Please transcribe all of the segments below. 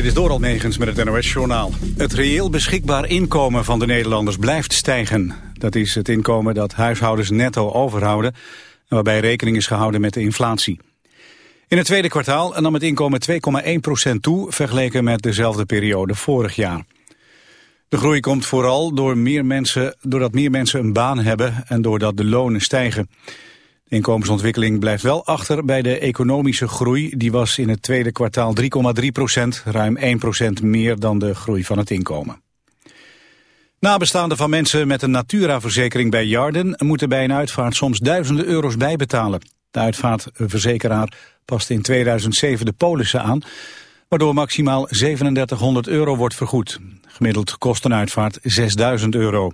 Dit is Doral Negens met het NOS-journaal. Het reëel beschikbaar inkomen van de Nederlanders blijft stijgen. Dat is het inkomen dat huishoudens netto overhouden... waarbij rekening is gehouden met de inflatie. In het tweede kwartaal nam het inkomen 2,1% toe... vergeleken met dezelfde periode vorig jaar. De groei komt vooral door meer mensen, doordat meer mensen een baan hebben... en doordat de lonen stijgen. Inkomensontwikkeling blijft wel achter bij de economische groei. Die was in het tweede kwartaal 3,3 procent, ruim 1 procent meer dan de groei van het inkomen. Nabestaanden van mensen met een Natura-verzekering bij Jarden... moeten bij een uitvaart soms duizenden euro's bijbetalen. De uitvaartverzekeraar paste in 2007 de polissen aan... waardoor maximaal 3700 euro wordt vergoed. Gemiddeld kost een uitvaart 6000 euro.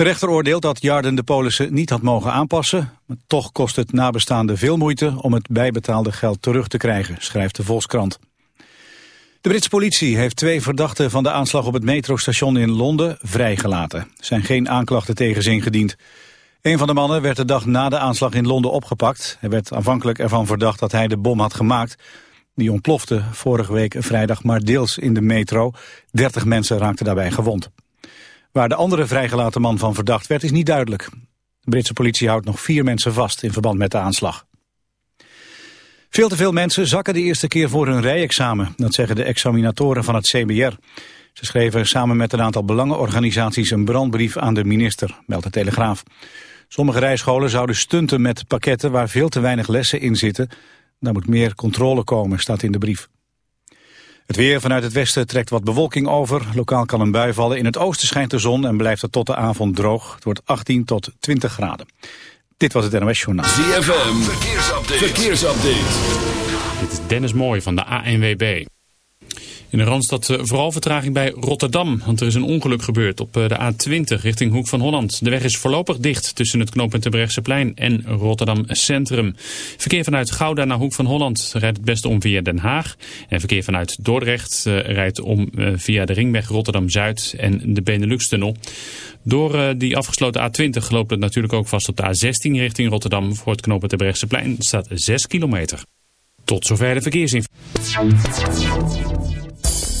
De rechter oordeelt dat Jarden de polissen niet had mogen aanpassen. Maar toch kost het nabestaande veel moeite om het bijbetaalde geld terug te krijgen, schrijft de Volkskrant. De Britse politie heeft twee verdachten van de aanslag op het metrostation in Londen vrijgelaten. Er zijn geen aanklachten tegen ze ingediend. Een van de mannen werd de dag na de aanslag in Londen opgepakt. Hij werd aanvankelijk ervan verdacht dat hij de bom had gemaakt. Die ontplofte vorige week vrijdag maar deels in de metro. 30 mensen raakten daarbij gewond. Waar de andere vrijgelaten man van verdacht werd is niet duidelijk. De Britse politie houdt nog vier mensen vast in verband met de aanslag. Veel te veel mensen zakken de eerste keer voor hun rijexamen. Dat zeggen de examinatoren van het CBR. Ze schreven samen met een aantal belangenorganisaties een brandbrief aan de minister, meldt de Telegraaf. Sommige rijscholen zouden stunten met pakketten waar veel te weinig lessen in zitten. Daar moet meer controle komen, staat in de brief. Het weer vanuit het westen trekt wat bewolking over. Lokaal kan een bui vallen. In het oosten schijnt de zon en blijft het tot de avond droog. Het wordt 18 tot 20 graden. Dit was het NOS Journaal. ZFM, verkeersupdate. verkeersupdate. Dit is Dennis Mooij van de ANWB. In de Randstad eh, vooral vertraging bij Rotterdam, want er is een ongeluk gebeurd op eh, de A20 richting Hoek van Holland. De weg is voorlopig dicht tussen het knooppunt plein en Rotterdam Centrum. Verkeer vanuit Gouda naar Hoek van Holland rijdt het beste om via Den Haag. En verkeer vanuit Dordrecht eh, rijdt om via de ringweg Rotterdam-Zuid en de Benelux-tunnel. Door die afgesloten A20 loopt het natuurlijk ook vast op de A16 richting Rotterdam. Voor het knooppunt plein staat 6 kilometer. Tot zover de verkeersinformatie.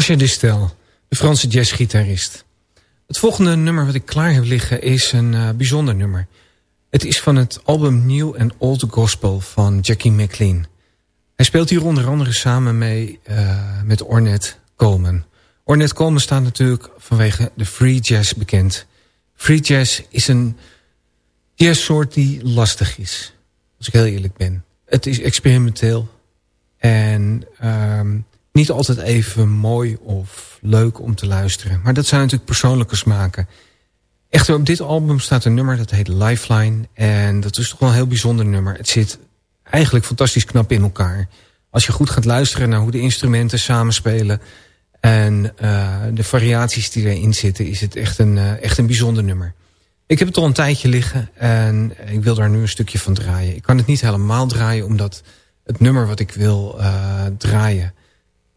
Sascha Distel, de Franse jazzgitarist. Het volgende nummer wat ik klaar heb liggen is een uh, bijzonder nummer. Het is van het album New and Old Gospel van Jackie McLean. Hij speelt hier onder andere samen mee uh, met Ornette Coleman. Ornette Coleman staat natuurlijk vanwege de free jazz bekend. Free jazz is een jazzsoort die lastig is. Als ik heel eerlijk ben. Het is experimenteel. En um, niet altijd even mooi of leuk om te luisteren. Maar dat zijn natuurlijk persoonlijke smaken. Echter, op dit album staat een nummer dat heet Lifeline. En dat is toch wel een heel bijzonder nummer. Het zit eigenlijk fantastisch knap in elkaar. Als je goed gaat luisteren naar hoe de instrumenten samenspelen... en uh, de variaties die erin zitten... is het echt een, uh, echt een bijzonder nummer. Ik heb het al een tijdje liggen en ik wil daar nu een stukje van draaien. Ik kan het niet helemaal draaien omdat het nummer wat ik wil uh, draaien...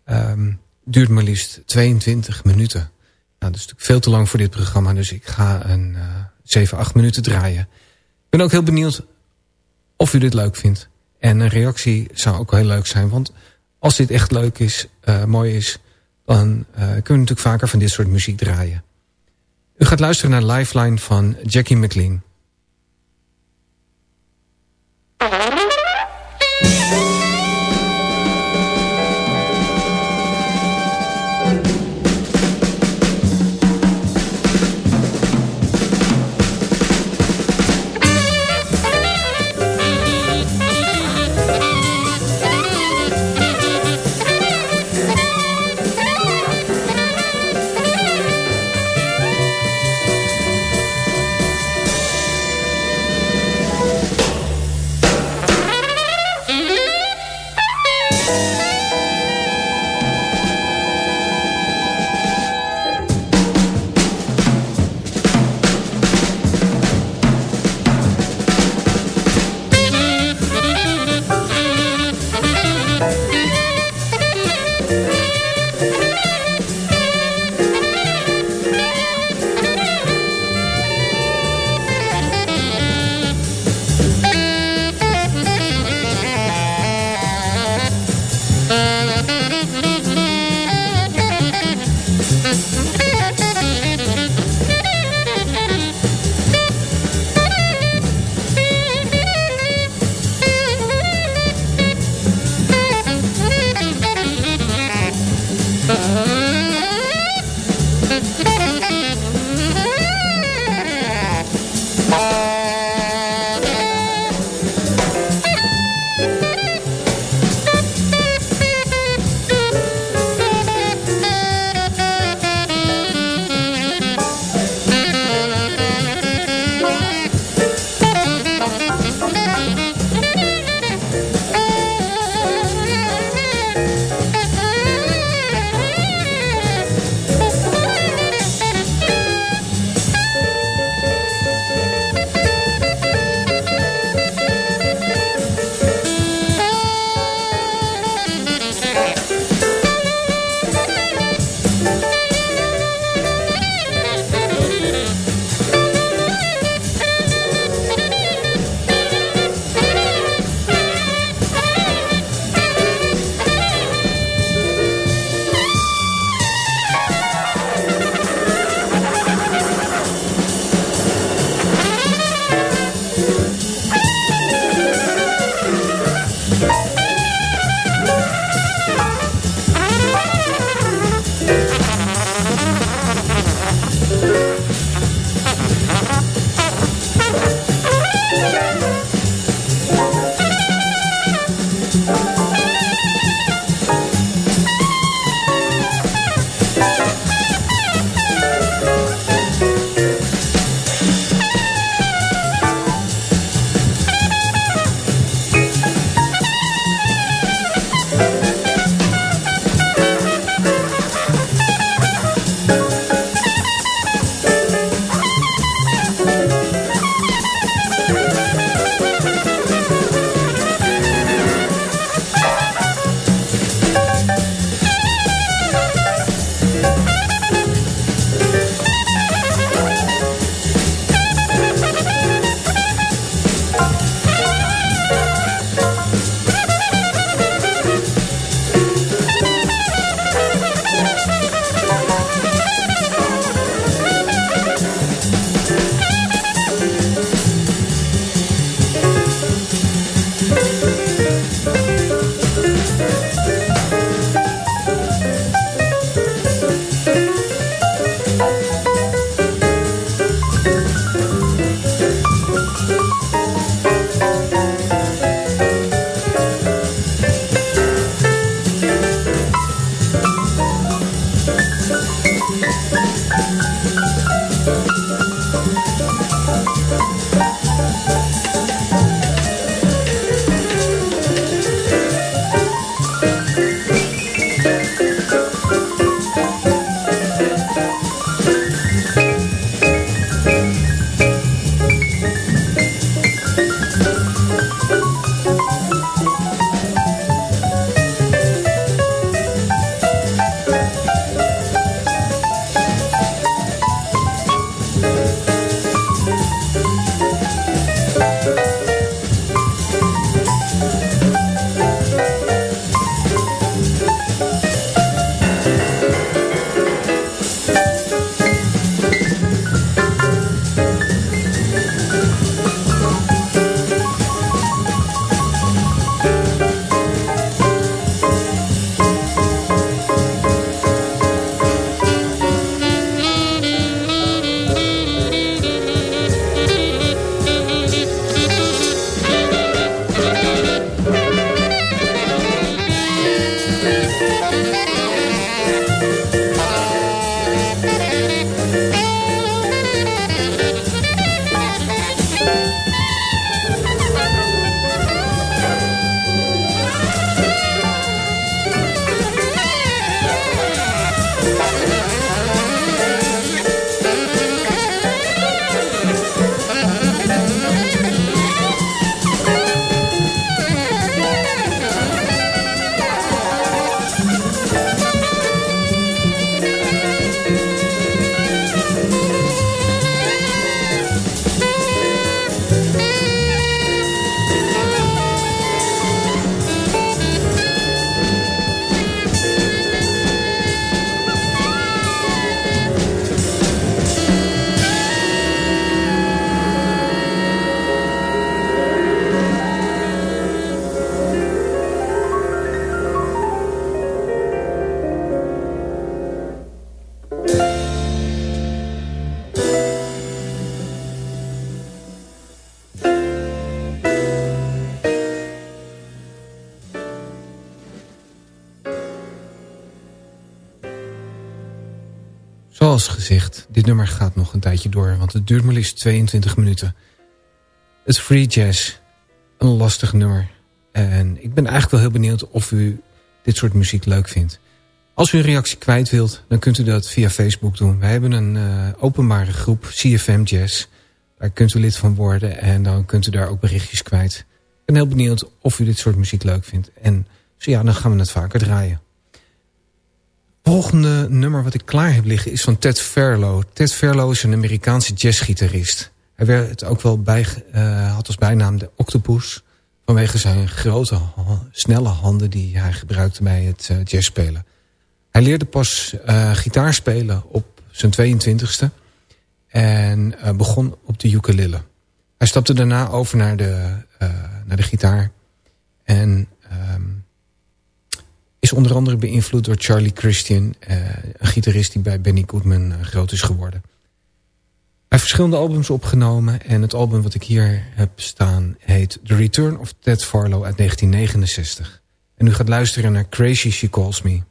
Um, duurt maar liefst 22 minuten. Nou, dat is natuurlijk veel te lang voor dit programma, dus ik ga een uh, 7, 8 minuten draaien. Ik ben ook heel benieuwd of u dit leuk vindt. En een reactie zou ook heel leuk zijn, want als dit echt leuk is, uh, mooi is... dan uh, kunnen we natuurlijk vaker van dit soort muziek draaien. U gaat luisteren naar Lifeline van Jackie McLean. Zoals gezegd, dit nummer gaat nog een tijdje door, want het duurt maar liefst 22 minuten. Het Free Jazz, een lastig nummer. En ik ben eigenlijk wel heel benieuwd of u dit soort muziek leuk vindt. Als u een reactie kwijt wilt, dan kunt u dat via Facebook doen. Wij hebben een uh, openbare groep, CFM Jazz. Daar kunt u lid van worden en dan kunt u daar ook berichtjes kwijt. Ik ben heel benieuwd of u dit soort muziek leuk vindt. En zo ja, dan gaan we het vaker draaien. Volgende nummer wat ik klaar heb liggen is van Ted Fairlow. Ted Fairlow is een Amerikaanse jazzgitarist. Hij werd ook wel bij, uh, had als bijnaam de Octopus... vanwege zijn grote, snelle handen die hij gebruikte bij het uh, jazzspelen. Hij leerde pas uh, gitaar spelen op zijn 22e en begon op de ukulele. Hij stapte daarna over naar de, naar de gitaar en is onder andere beïnvloed door Charlie Christian, een gitarist die bij Benny Goodman groot is geworden. Hij heeft verschillende albums opgenomen en het album wat ik hier heb staan heet The Return of Ted Farlow uit 1969. En u gaat luisteren naar Crazy She Calls Me.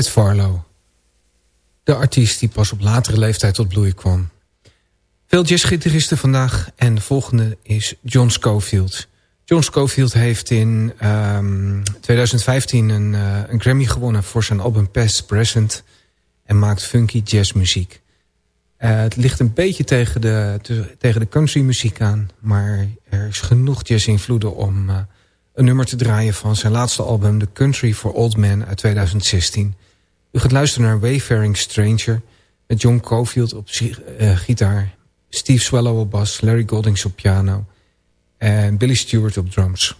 Ted Farlow. De artiest die pas op latere leeftijd tot bloei kwam. Veel jazzgitaristen vandaag en de volgende is John Scofield. John Scofield heeft in 2015 ehm, een, uh, een, Grammy gewonnen voor zijn album Past Present... en maakt funky jazzmuziek. Uh, het ligt een beetje tegen de, tegen de country muziek aan... maar er is genoeg jazz-invloeden om uh, een nummer te draaien... van zijn laatste album The Country for Old Men uit 2016. U gaat luisteren naar Wayfaring Stranger... met John Scofield op gitaar... Steve Swallow op bas, Larry Goldings op piano... en Billy Stewart op drums.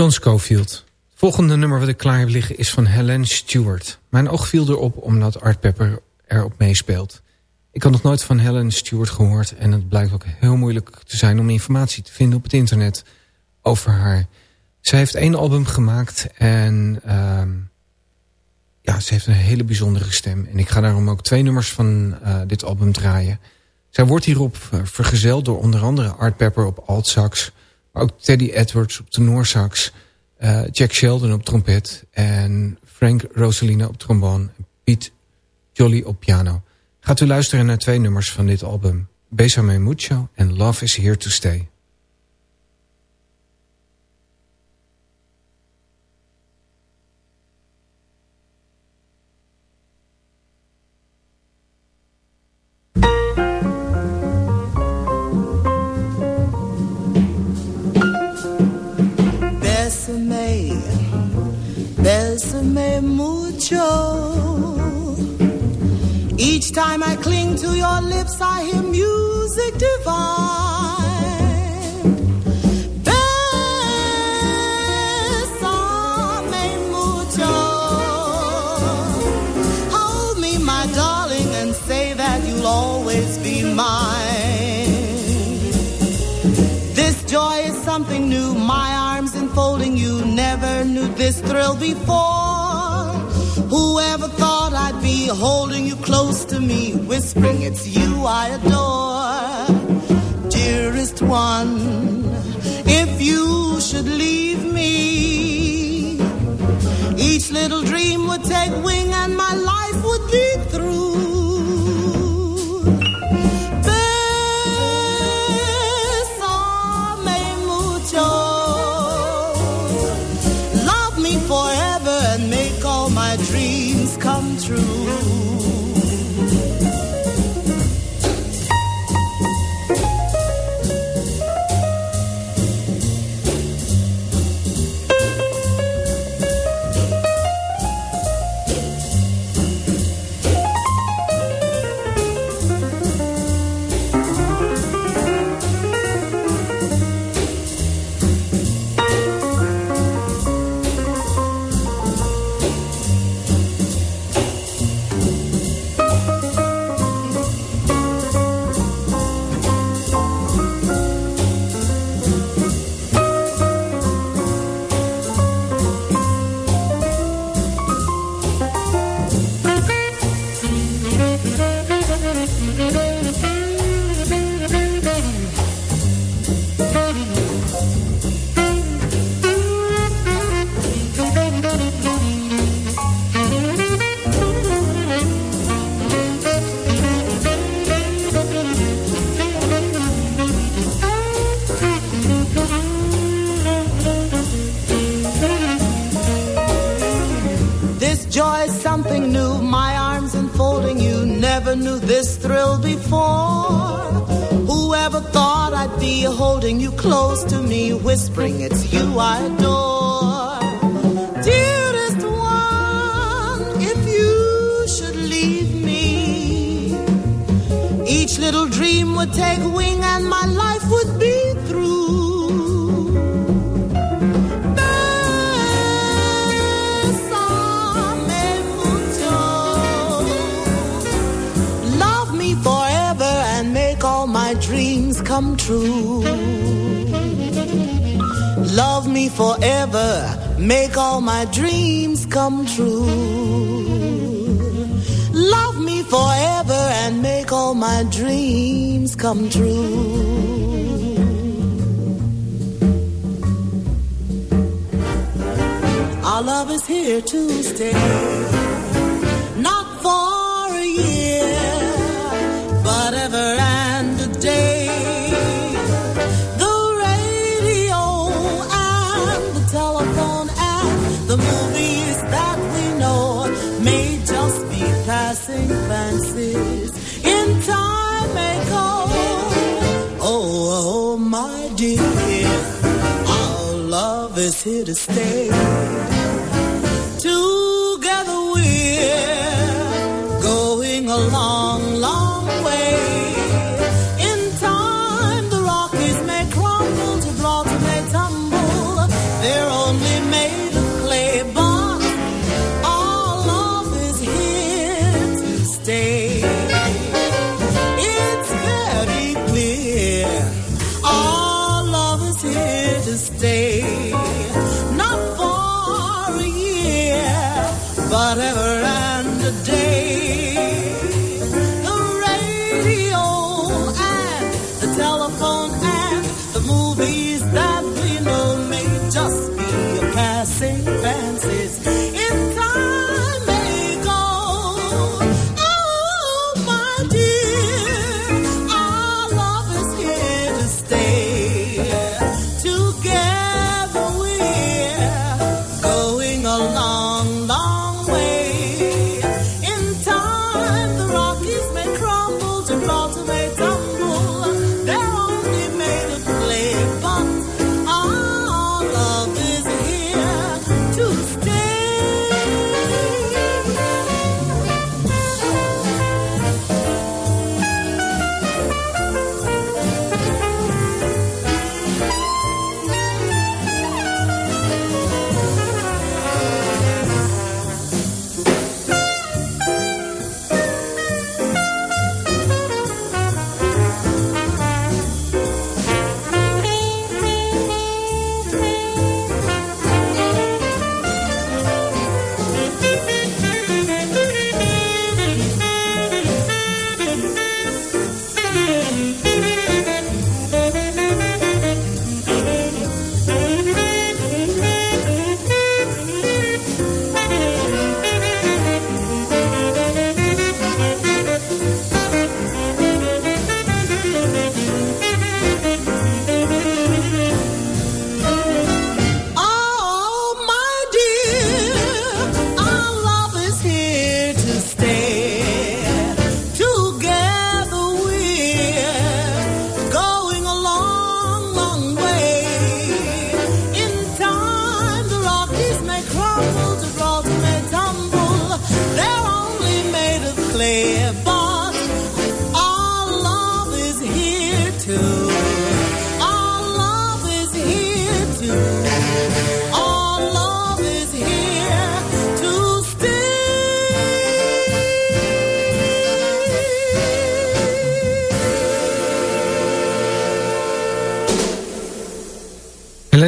John Schofield. Het volgende nummer wat ik klaar heb liggen is van Helen Stewart. Mijn oog viel erop omdat Art Pepper erop meespeelt. Ik had nog nooit van Helen Stewart gehoord... en het blijkt ook heel moeilijk te zijn om informatie te vinden op het internet over haar. Zij heeft één album gemaakt en uh, ja, ze heeft een hele bijzondere stem. En ik ga daarom ook twee nummers van uh, dit album draaien. Zij wordt hierop vergezeld door onder andere Art Pepper op alt sax... ook Teddy Edwards op tenorsax... Uh, Jack Sheldon op trompet en Frank Rosalina op trombone... en Piet Jolly op piano. Gaat u luisteren naar twee nummers van dit album. Besame Mucho en Love is Here to Stay. Here to stay.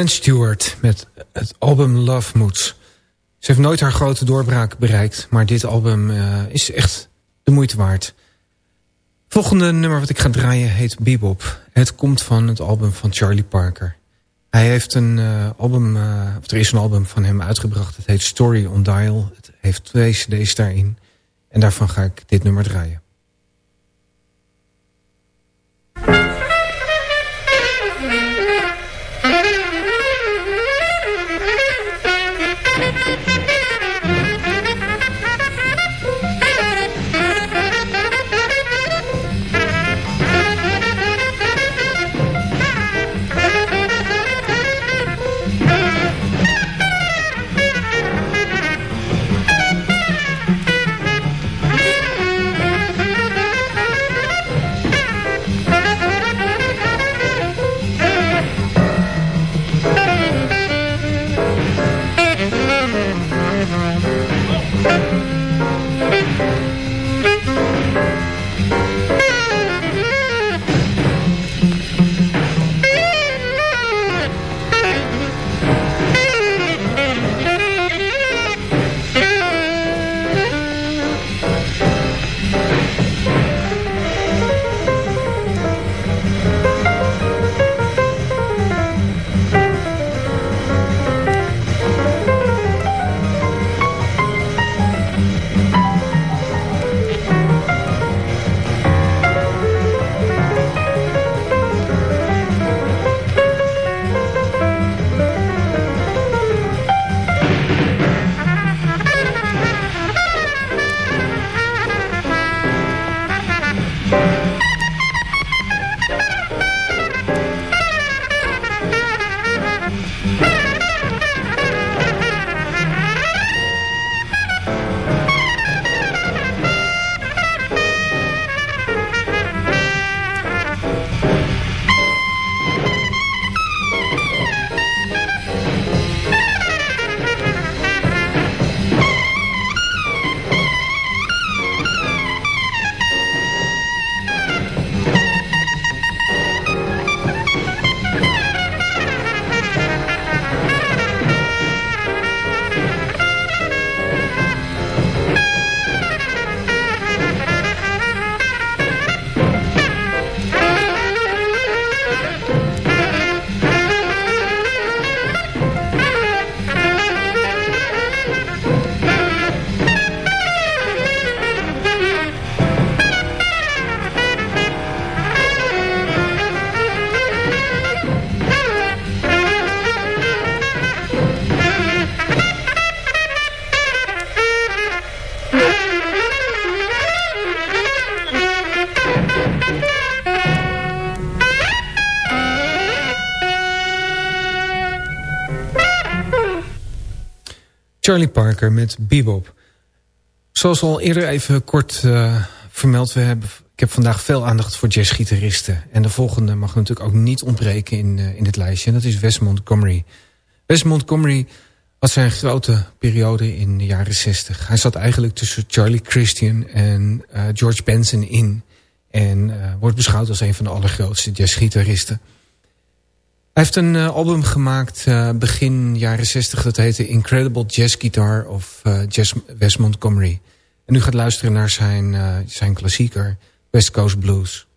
Stewart met het album Love Moods. Ze heeft nooit haar grote doorbraak bereikt, maar dit album uh, is echt de moeite waard. Volgende nummer wat ik ga draaien heet Bebop. Het komt van het album van Charlie Parker. Hij heeft een uh, album, uh, of er is een album van hem uitgebracht. Het heet Story on Dial. Het heeft twee cd's daarin. En daarvan ga ik dit nummer draaien. Charlie Parker met Bebop. Zoals al eerder even kort uh, vermeld, we hebben, ik heb vandaag veel aandacht voor jazzgitaristen. En de volgende mag natuurlijk ook niet ontbreken in, uh, in dit lijstje. En dat is Wes Montgomery. Wes Montgomery had zijn grote periode in de jaren 60. Hij zat eigenlijk tussen Charlie Christian en uh, George Benson in. En wordt beschouwd als een van de allergrootste jazzgitaristen. Hij heeft een eh, album gemaakt eh, begin jaren 60. Dat heette Incredible Jazz Guitar of eh, Jazz West Montgomery. En nu gaat luisteren naar zijn, zijn klassieker West Coast Blues.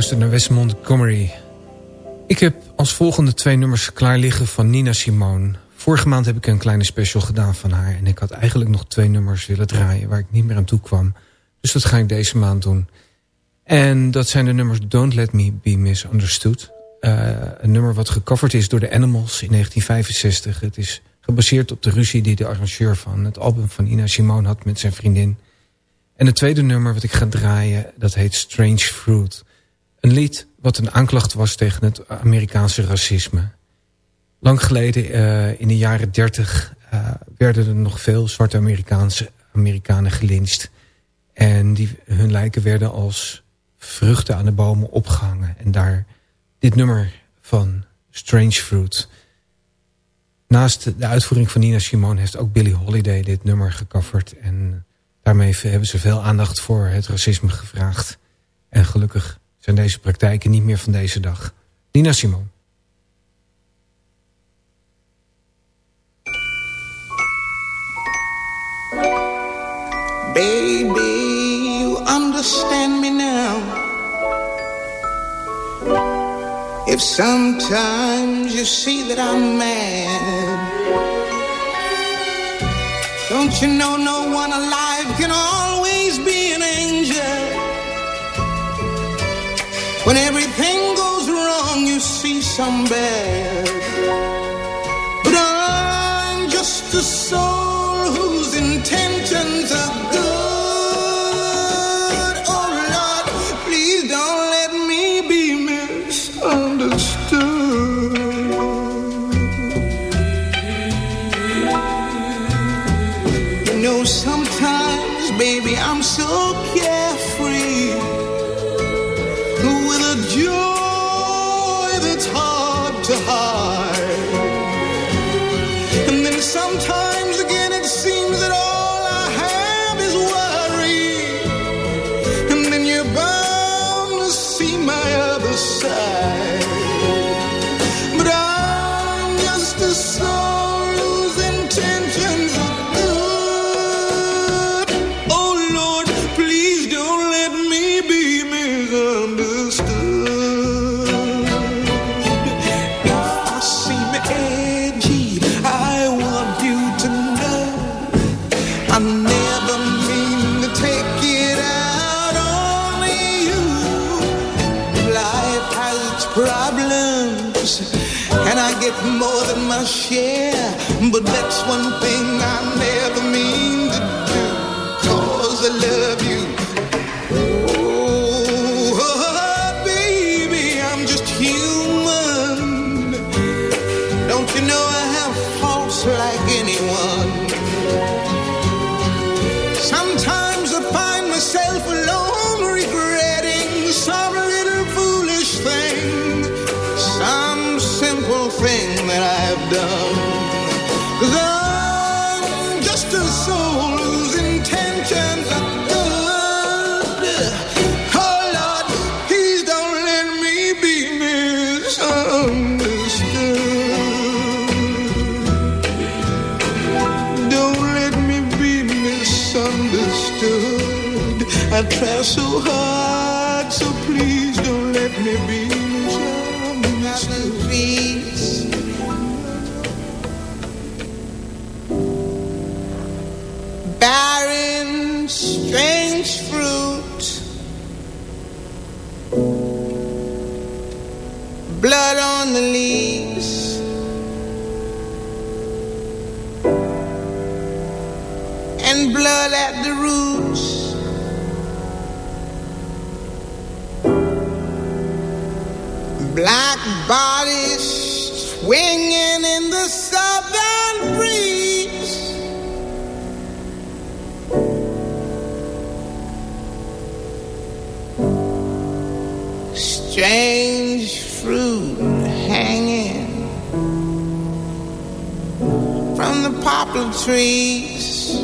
Luistert naar Wes Montgomery. Ik heb als volgende twee nummers klaar liggen van Nina Simone. Vorige maand heb ik een kleine special gedaan van haar. En ik had eigenlijk nog twee nummers willen draaien waar ik niet meer aan toe kwam. Dus dat ga ik deze maand doen. En dat zijn de nummers Don't Let Me Be Misunderstood. Uh, een nummer wat gecoverd is door de Animals in 1965. Het is gebaseerd op de ruzie die de arrangeur van het album van Nina Simone had met zijn vriendin. En het tweede nummer wat ik ga draaien, dat heet Strange Fruit. Een lied wat een aanklacht was tegen het Amerikaanse racisme. Lang geleden, uh, in de jaren dertig, uh, werden er nog veel zwarte Amerikaanse Amerikanen gelincht. En die, hun lijken werden als vruchten aan de bomen opgehangen. En daar dit nummer van Strange Fruit. Naast de uitvoering van Nina Simone heeft ook Billie Holiday dit nummer gecoverd. En daarmee hebben ze veel aandacht voor het racisme gevraagd. En gelukkig zijn deze praktijken niet meer van deze dag. Nina Simone. Baby, you understand me now. If sometimes you see that I'm mad, don't you know no one alive can always see get more than my share. But that's one thing I never Strange fruit hanging from the poplar trees.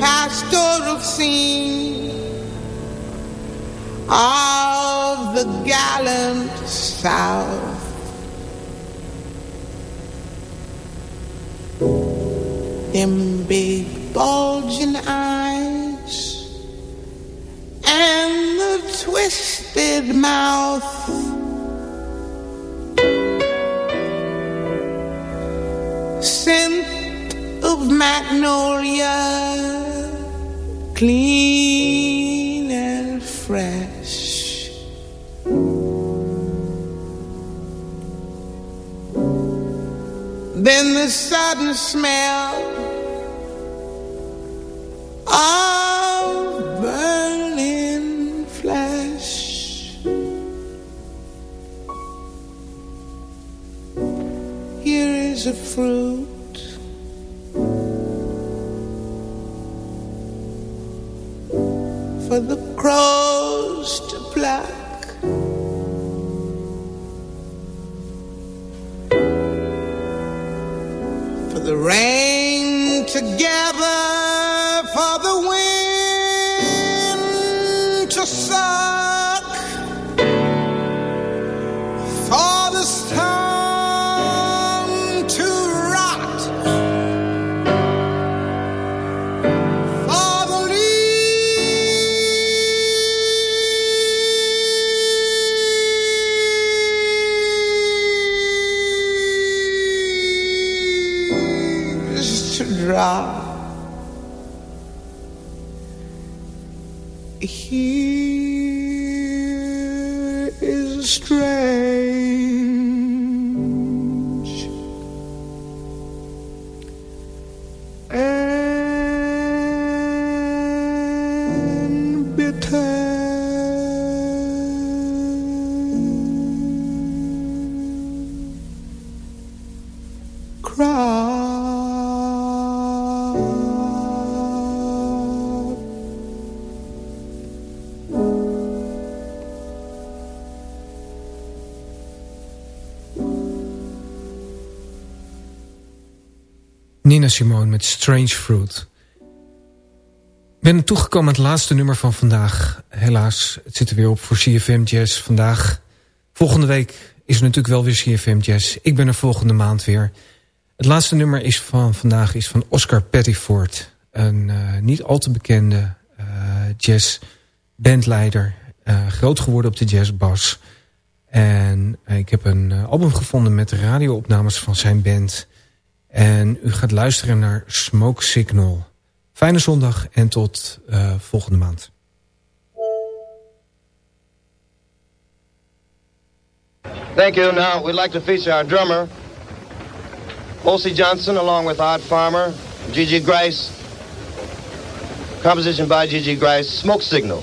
Pastoral scene of the gallant South. Them big bulging eyes twisted mouth. Scent of magnolia, clean and fresh. Then the sudden smell of fruit. For the crows leaves to drop. Here is strange Simone met Strange Fruit. Ik ben toegekomen aan het laatste nummer van vandaag. Helaas, het zit er weer op voor CFM Jazz vandaag. Volgende week is er natuurlijk wel weer CFM Jazz. Ik ben er volgende maand weer. Het laatste nummer is van vandaag is van Oscar Pettiford. Een uh, niet al te bekende uh, jazzbandleider. Uh, groot geworden op de jazzbas. En ik heb een album gevonden met radioopnames van zijn band... En u gaat luisteren naar Smoke Signal. Fijne zondag en tot uh, volgende maand. Thank you. Now we'd like to feature our drummer, O.C. Johnson, along with Art Farmer, Gigi Grice. Composition by Gigi Grice, Smoke Signal.